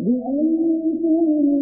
بأنتم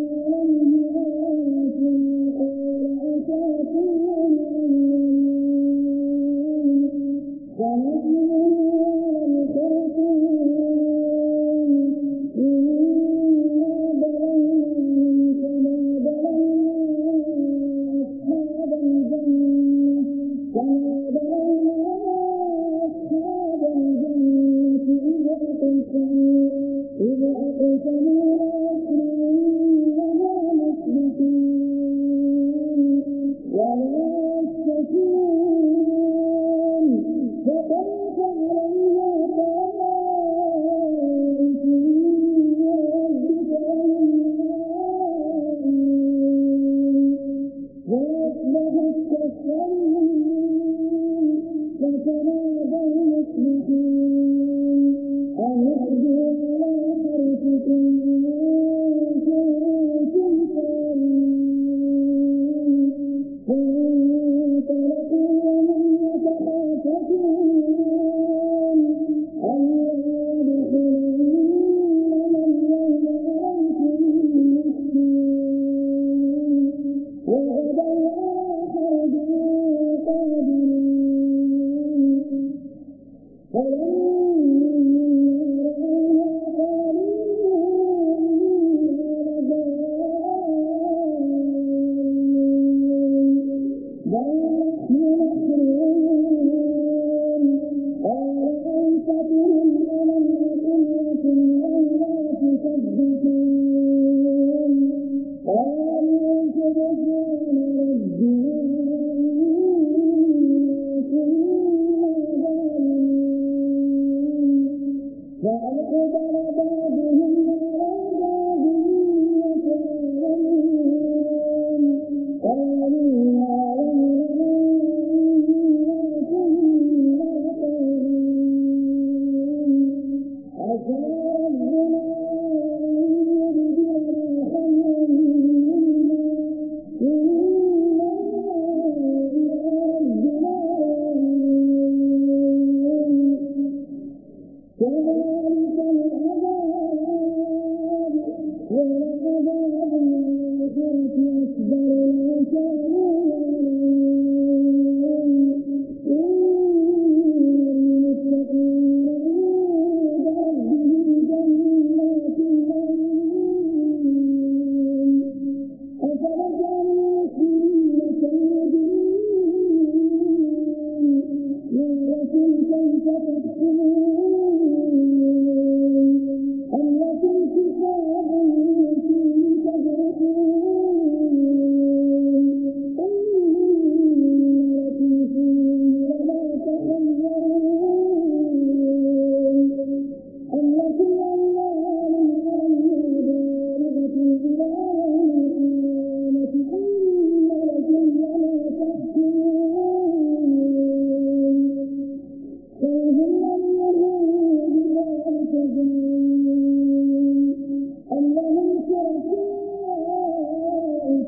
فَتَنَادَوْا يَصْبِحُونَ أَنْ يَهْدِيَ اللَّهُ طَرِيقَكُمْ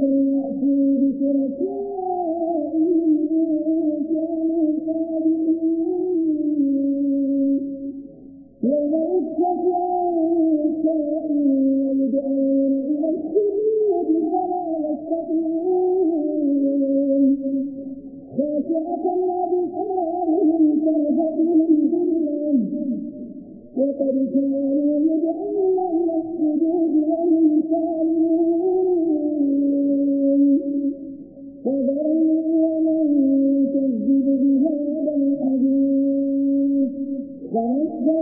ياكم ياتي